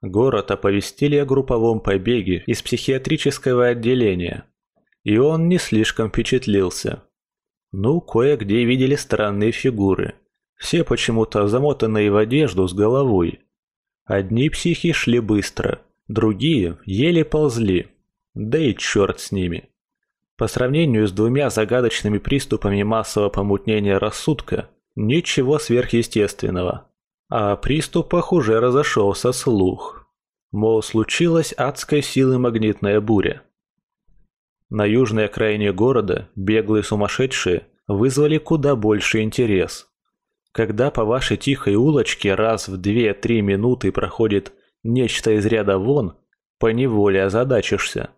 Город оповестили о групповом побеге из психиатрического отделения. И он не слишком впечатлился. Ну, кое-где видели странные фигуры. Все почему-то замотанные в одежду с головой. Одни психи шли быстро, другие еле ползли. Да и черт с ними. По сравнению с двумя загадочными приступами массового помутнения рассудка, ничего сверхъестественного. А о приступах уже разошелся слух. Мол, случилась адской силы магнитная буря. На южной окраине города беглые сумасшедшие вызвали куда больше интерес. Когда по вашей тихой улочке раз в 2-3 минуты проходит нечто из ряда вон, поневоле озадачишься.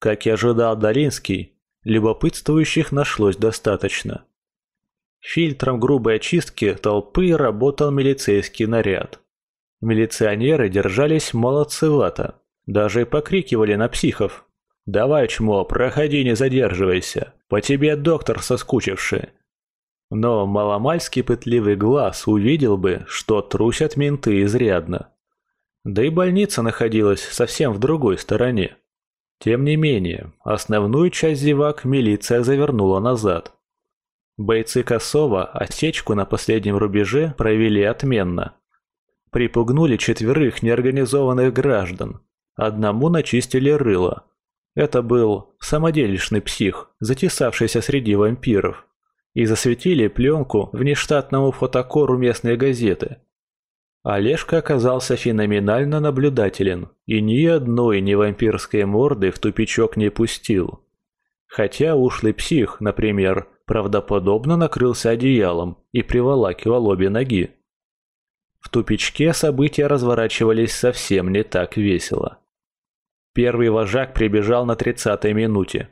Как и ожидал Долинский, любопытствующих нашлось достаточно. Фильтром грубой очистки толпы работал милицейский наряд. Милиционеры держались молодцевато, даже покрикивали на психов. «Давай, чмо, проходи, не задерживайся, по тебе доктор соскучивший». Но маломальский пытливый глаз увидел бы, что трусят менты изрядно. Да и больница находилась совсем в другой стороне. Тем не менее, основную часть зевак милиция завернула назад. Бойцы Косова осечку на последнем рубеже провели отменно. Припугнули четверых неорганизованных граждан. Одному начистили рыло. Это был самодельный псих, затесавшийся среди вампиров. И засветили пленку внештатному фотокору местной газеты – Олежка оказался феноменально наблюдателен и ни одной не вампирской морды в тупичок не пустил. Хотя ушлый псих, например, правдоподобно накрылся одеялом и приволакивал обе ноги. В тупичке события разворачивались совсем не так весело. Первый вожак прибежал на тридцатой минуте.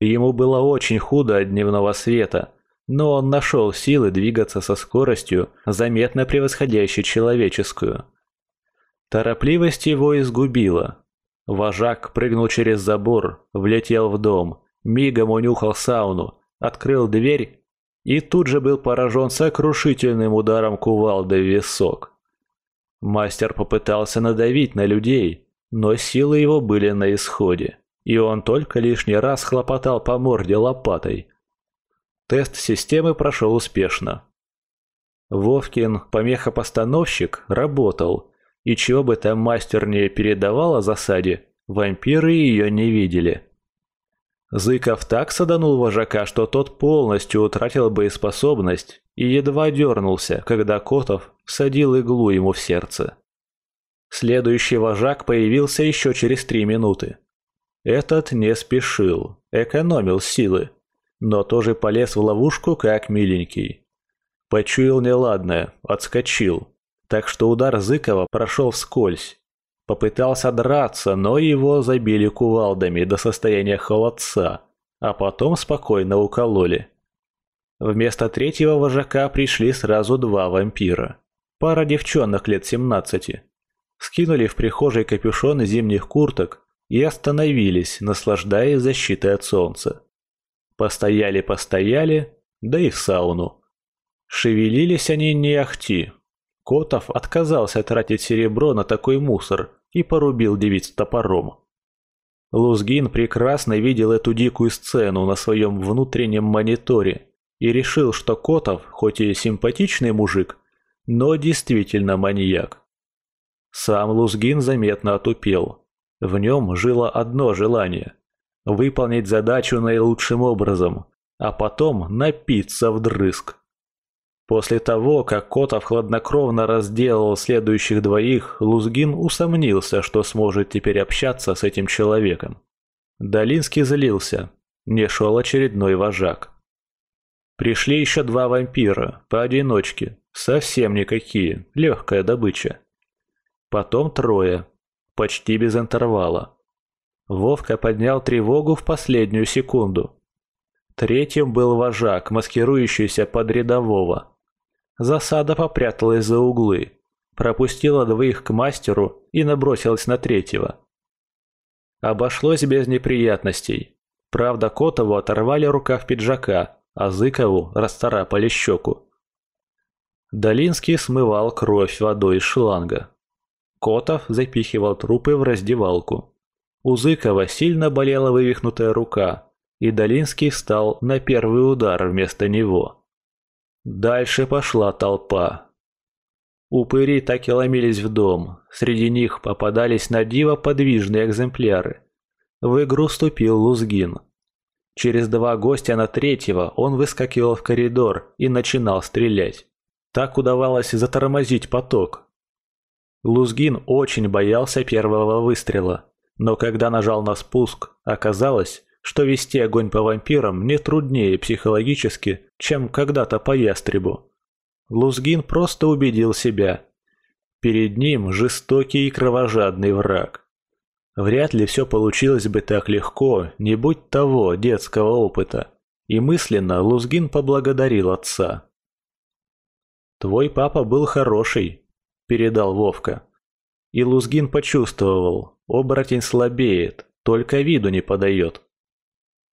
Ему было очень худо от дневного света – но он нашел силы двигаться со скоростью, заметно превосходящей человеческую. Торопливость его изгубила. Вожак прыгнул через забор, влетел в дом, мигом унюхал сауну, открыл дверь и тут же был поражен сокрушительным ударом кувалды в висок. Мастер попытался надавить на людей, но силы его были на исходе, и он только лишний раз хлопотал по морде лопатой, Тест системы прошел успешно. Вовкин, помехопостановщик, работал, и чего бы там мастер не передавал о засаде, вампиры ее не видели. Зыков так саданул вожака, что тот полностью утратил боеспособность и едва дернулся, когда Котов садил иглу ему в сердце. Следующий вожак появился еще через три минуты. Этот не спешил, экономил силы но тоже полез в ловушку, как миленький. Почуял неладное, отскочил, так что удар Зыкова прошел вскользь. Попытался драться, но его забили кувалдами до состояния холодца, а потом спокойно укололи. Вместо третьего вожака пришли сразу два вампира. Пара девчонок лет 17. Скинули в прихожей капюшоны зимних курток и остановились, наслаждаясь защитой от солнца. Постояли-постояли, да и в сауну. Шевелились они не ахти. Котов отказался тратить серебро на такой мусор и порубил девиц топором. Лузгин прекрасно видел эту дикую сцену на своем внутреннем мониторе и решил, что Котов, хоть и симпатичный мужик, но действительно маньяк. Сам Лузгин заметно отупел. В нем жило одно желание выполнить задачу наилучшим образом, а потом напиться вдрызг. После того, как Котов хладнокровно разделал следующих двоих, Лузгин усомнился, что сможет теперь общаться с этим человеком. Долинский злился. Не шел очередной вожак. Пришли еще два вампира, поодиночке, совсем никакие, легкая добыча. Потом трое, почти без интервала. Вовка поднял тревогу в последнюю секунду. Третьим был вожак, маскирующийся под рядового. Засада попряталась за углы, пропустила двоих к мастеру и набросилась на третьего. Обошлось без неприятностей. Правда, Котову оторвали рукав пиджака, а Зыкову расцарапали щеку. Долинский смывал кровь водой из шланга. Котов запихивал трупы в раздевалку. У Зыкова сильно болела вывихнутая рука, и Долинский встал на первый удар вместо него. Дальше пошла толпа. Упыри так и ломились в дом, среди них попадались на диво подвижные экземпляры. В игру вступил Лузгин. Через два гостя на третьего он выскакивал в коридор и начинал стрелять. Так удавалось затормозить поток. Лузгин очень боялся первого выстрела, но когда нажал на спуск, оказалось, что вести огонь по вампирам не труднее психологически, чем когда-то по ястребу. Лузгин просто убедил себя. Перед ним жестокий и кровожадный враг. Вряд ли все получилось бы так легко, не будь того детского опыта. И мысленно Лузгин поблагодарил отца. «Твой папа был хороший», – передал Вовка. И Лузгин почувствовал, оборотень слабеет, только виду не подает.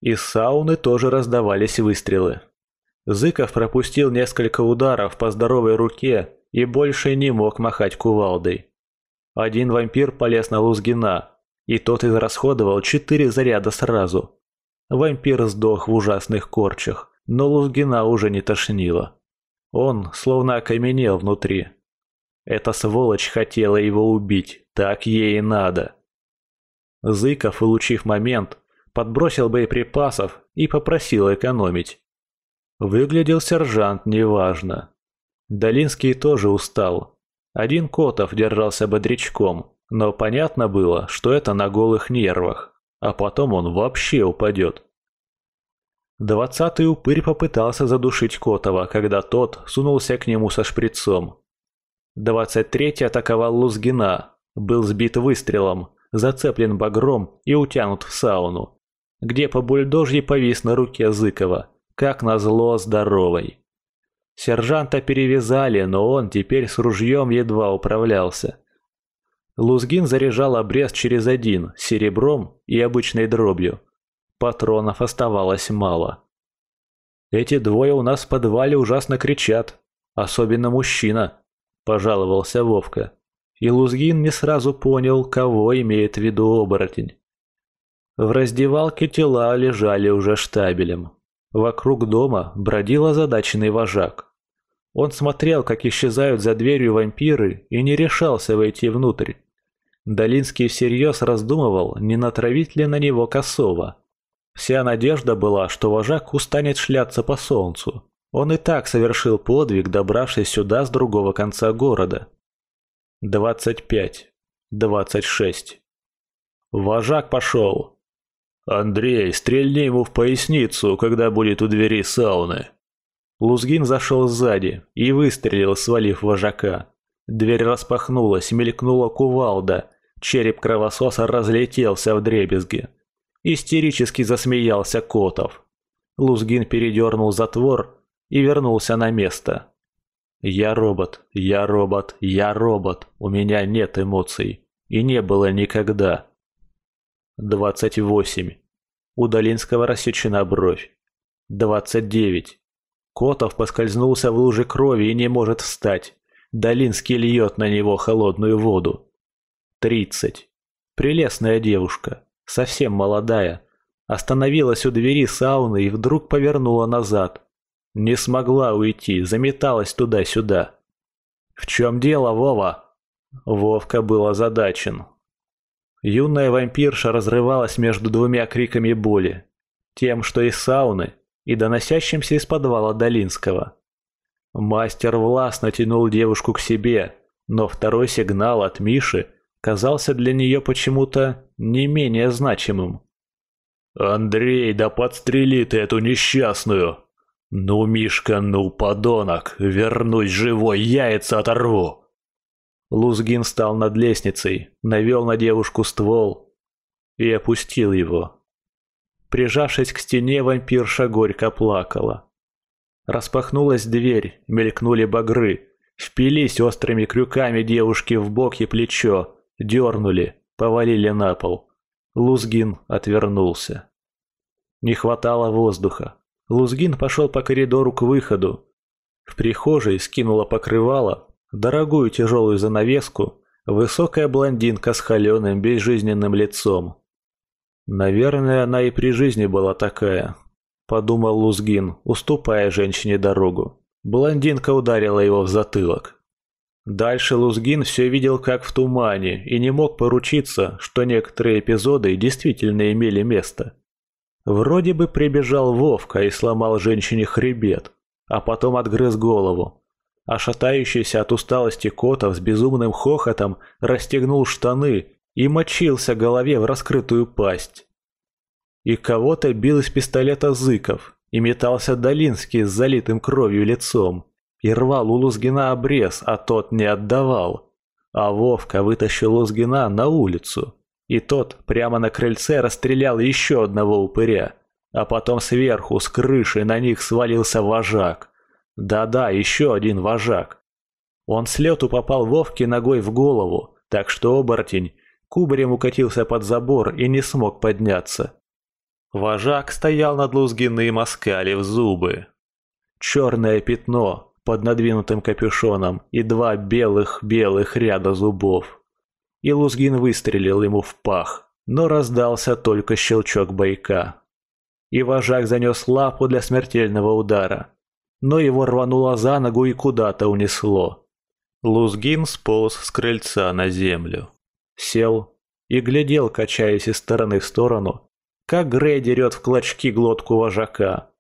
Из сауны тоже раздавались выстрелы. Зыков пропустил несколько ударов по здоровой руке и больше не мог махать кувалдой. Один вампир полез на Лузгина, и тот израсходовал четыре заряда сразу. Вампир сдох в ужасных корчах, но Лузгина уже не тошнило. Он словно окаменел внутри. Эта сволочь хотела его убить, так ей и надо. Зыков, улучив момент, подбросил боеприпасов и попросил экономить. Выглядел сержант неважно. Долинский тоже устал. Один Котов держался бодрячком, но понятно было, что это на голых нервах, а потом он вообще упадет. Двадцатый упырь попытался задушить Котова, когда тот сунулся к нему со шприцом. Двадцать третий атаковал Лузгина, был сбит выстрелом, зацеплен багром и утянут в сауну, где по бульдожье повис на руке Зыкова, как назло здоровой. Сержанта перевязали, но он теперь с ружьем едва управлялся. Лузгин заряжал обрез через один, серебром и обычной дробью. Патронов оставалось мало. «Эти двое у нас в подвале ужасно кричат, особенно мужчина», – пожаловался Вовка. И Лузгин не сразу понял, кого имеет в виду оборотень. В раздевалке тела лежали уже штабелем. Вокруг дома бродил озадаченный вожак. Он смотрел, как исчезают за дверью вампиры, и не решался войти внутрь. Долинский всерьез раздумывал, не натравить ли на него косого. Вся надежда была, что вожак устанет шляться по солнцу. Он и так совершил подвиг, добравшись сюда с другого конца города. Двадцать пять. Двадцать шесть. Вожак пошел. «Андрей, стрельни ему в поясницу, когда будет у двери сауны». Лузгин зашел сзади и выстрелил, свалив вожака. Дверь распахнулась, мелькнула кувалда, Череп кровососа разлетелся в дребезги. Истерически засмеялся Котов. Лузгин передернул затвор и вернулся на место. «Я робот, я робот, я робот, у меня нет эмоций. И не было никогда». Двадцать восемь. У Долинского рассечена бровь. Двадцать девять. Котов поскользнулся в луже крови и не может встать. Долинский льет на него холодную воду. Тридцать. Прелестная девушка, совсем молодая, остановилась у двери сауны и вдруг повернула назад. Не смогла уйти, заметалась туда-сюда. «В чем дело, Вова?» Вовка был озадачен. Юная вампирша разрывалась между двумя криками боли. Тем, что из сауны, и доносящимся из подвала Долинского. Мастер властно тянул девушку к себе, но второй сигнал от Миши казался для нее почему-то не менее значимым. «Андрей, да подстрели ты эту несчастную! Ну, Мишка, ну, подонок, вернусь живой, яйца оторву!» Лузгин встал над лестницей, навел на девушку ствол и опустил его. Прижавшись к стене, вампирша горько плакала. Распахнулась дверь, мелькнули багры, впились острыми крюками девушки в бок и плечо, Дернули, повалили на пол. Лузгин отвернулся. Не хватало воздуха. Лузгин пошел по коридору к выходу. В прихожей скинула покрывало, дорогую тяжелую занавеску Высокая блондинка с холеным, безжизненным лицом. Наверное, она и при жизни была такая, подумал Лузгин, уступая женщине дорогу. Блондинка ударила его в затылок. Дальше Лузгин все видел как в тумане и не мог поручиться, что некоторые эпизоды действительно имели место. Вроде бы прибежал Вовка и сломал женщине хребет, а потом отгрыз голову. А шатающийся от усталости Котов с безумным хохотом расстегнул штаны и мочился голове в раскрытую пасть. И кого-то бил из пистолета Зыков, и метался Долинский с залитым кровью лицом и рвал у Лузгина обрез, а тот не отдавал. А Вовка вытащил Лузгина на улицу, и тот прямо на крыльце расстрелял еще одного упыря, а потом сверху, с крыши, на них свалился вожак. Да-да, еще один вожак. Он с лету попал Вовке ногой в голову, так что оборотень кубарем укатился под забор и не смог подняться. Вожак стоял над Лузгиным, оскалив зубы. Черное пятно, под надвинутым капюшоном и два белых-белых ряда зубов. И Лузгин выстрелил ему в пах, но раздался только щелчок бойка. И вожак занес лапу для смертельного удара, но его рвануло за ногу и куда-то унесло. Лузгин сполз с крыльца на землю, сел и глядел, качаясь из стороны в сторону, как Грей дерет в клочки глотку вожака,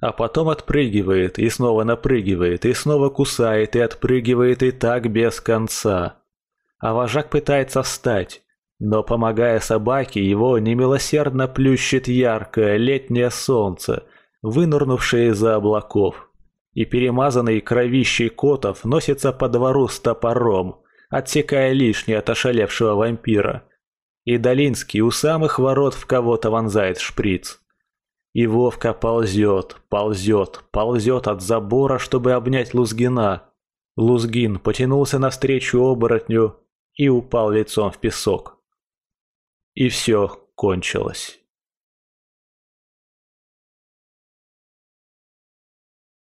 а потом отпрыгивает и снова напрыгивает, и снова кусает и отпрыгивает и так без конца. А вожак пытается встать, но, помогая собаке, его немилосердно плющит яркое летнее солнце, вынырнувшее из-за облаков. И перемазанный кровищей Котов носится по двору с топором, отсекая лишнее от ошалевшего вампира. И Долинский у самых ворот в кого-то вонзает шприц. И Вовка ползет, ползет, ползет от забора, чтобы обнять Лузгина. Лузгин потянулся навстречу оборотню и упал лицом в песок. И все кончилось.